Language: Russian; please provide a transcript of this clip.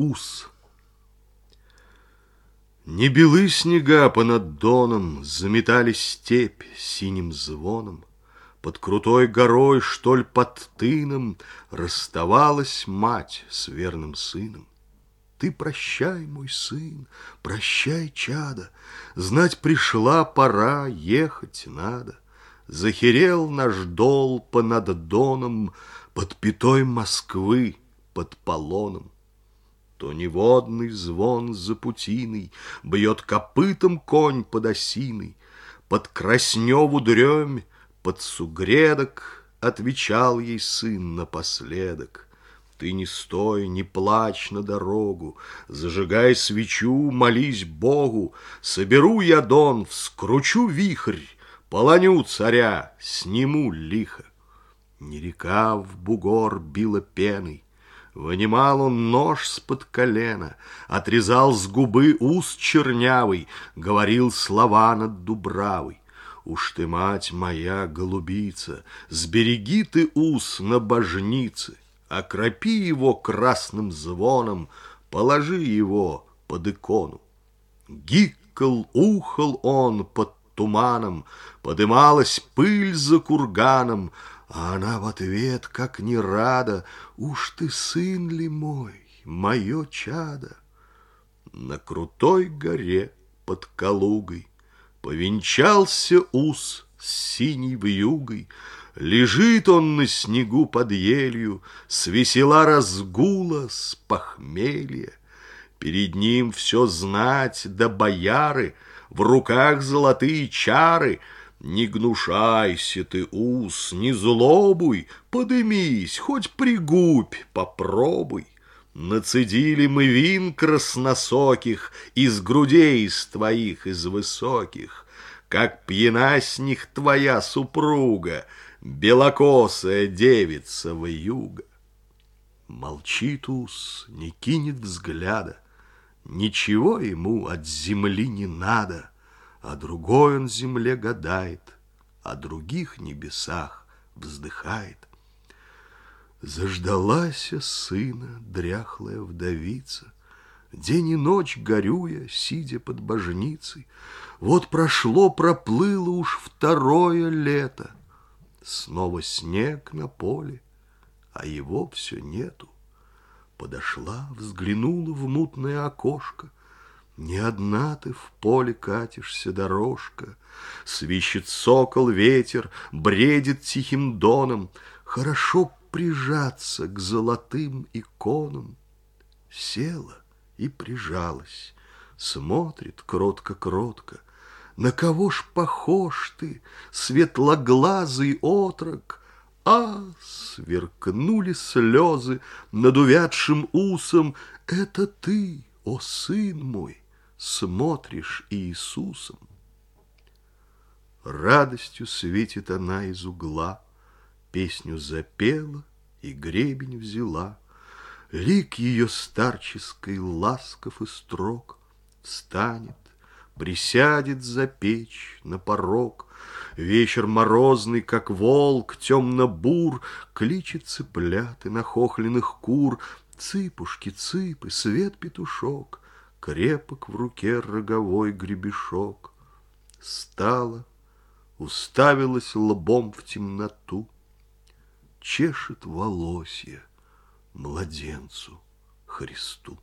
ус. Не белы снега понад доном, Заметали степь синим звоном. Под крутой горой, что ли, под тыном, Расставалась мать с верным сыном. Ты прощай, мой сын, прощай, чада, Знать пришла пора, ехать надо. Захерел наш дол понад доном, Под пятой Москвы, под полоном. То неводный звон за путиной Бьет копытом конь под осиной, Под Красневу дремь, под сугредок Отвечал ей сын напоследок. Ты не стой, не плачь на дорогу, Зажигай свечу, молись Богу, Соберу я дон, вскручу вихрь, Полоню царя, сниму лихо. Не река в бугор била пеной, Вынимал он нож с-под колена, Отрезал с губы ус чернявый, Говорил слова над Дубравой. Уж ты, мать моя, голубица, Сбереги ты ус на божнице, Окропи его красным звоном, Положи его под икону. Гикал, ухал он под туманом, Подымалась пыль за курганом, а она в ответ, как не рада, Уж ты сын ли мой, мое чадо? На крутой горе под Калугой Повенчался ус с синей вьюгой, Лежит он на снегу под елью, С весела разгула, с похмелья. Перед ним все знать да бояры, В руках золотые чары — не гнушайся ты, ус, не злобуй, Подымись, хоть пригубь, попробуй. Нацедили мы вин красносоких Из грудей из твоих, из высоких, Как пьяна с них твоя супруга, Белокосая девица в юга. Молчит ус, не кинет взгляда, Ничего ему от земли не надо — а другой он земле гадает, О других небесах вздыхает. Заждалась сына дряхлая вдовица, День и ночь горюя, сидя под божницей. Вот прошло, проплыло уж второе лето. Снова снег на поле, а его все нету. Подошла, взглянула в мутное окошко — не одна ты в поле катишься, дорожка, Свищет сокол ветер, бредит тихим доном, Хорошо прижаться к золотым иконам. Села и прижалась, смотрит кротко-кротко, На кого ж похож ты, светлоглазый отрок? А, сверкнули слезы над увядшим усом, Это ты, о сын мой! смотришь Иисусом. Радостью светит она из угла, Песню запела и гребень взяла. Лик ее старческой ласков и строг Встанет, присядет за печь на порог. Вечер морозный, как волк, темно-бур, Кличет цыплят и нахохленных кур, Цыпушки, цыпы, свет петушок. Крепок в руке роговой гребешок. Стала, уставилась лбом в темноту, Чешет волосья младенцу Христу.